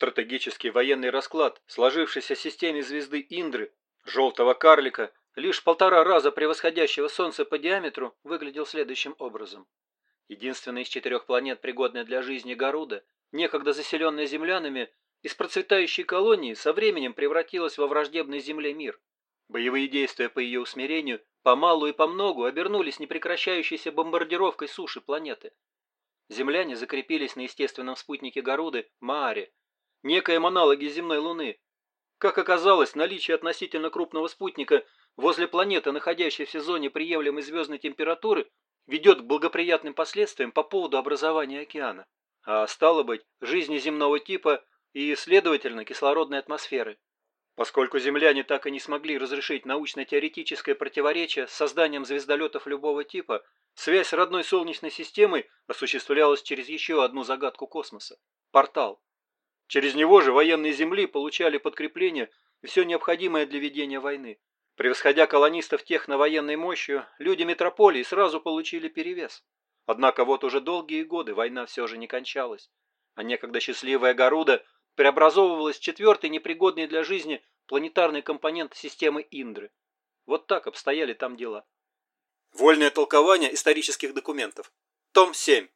Стратегический военный расклад, сложившийся системе звезды Индры, желтого карлика, лишь полтора раза превосходящего Солнце по диаметру, выглядел следующим образом. Единственная из четырех планет, пригодная для жизни Гаруда, некогда заселенная землянами, из процветающей колонии со временем превратилась во враждебный Земле мир. Боевые действия по ее усмирению помалу и помногу обернулись непрекращающейся бомбардировкой суши планеты. Земляне закрепились на естественном спутнике Гаруды Мааре, некоем аналоге земной Луны. Как оказалось, наличие относительно крупного спутника возле планеты, находящейся в зоне приемлемой звездной температуры, ведет к благоприятным последствиям по поводу образования океана, а стало быть, жизни земного типа и, следовательно, кислородной атмосферы. Поскольку земляне так и не смогли разрешить научно-теоретическое противоречие с созданием звездолетов любого типа, связь с родной Солнечной системой осуществлялась через еще одну загадку космоса – портал. Через него же военные Земли получали подкрепление и все необходимое для ведения войны. Превосходя колонистов техно-военной мощью, люди метрополии сразу получили перевес. Однако вот уже долгие годы война все же не кончалась, а некогда счастливая Гаруда – преобразовывалась в четвертый непригодный для жизни планетарный компонент системы Индры. Вот так обстояли там дела. Вольное толкование исторических документов. Том 7.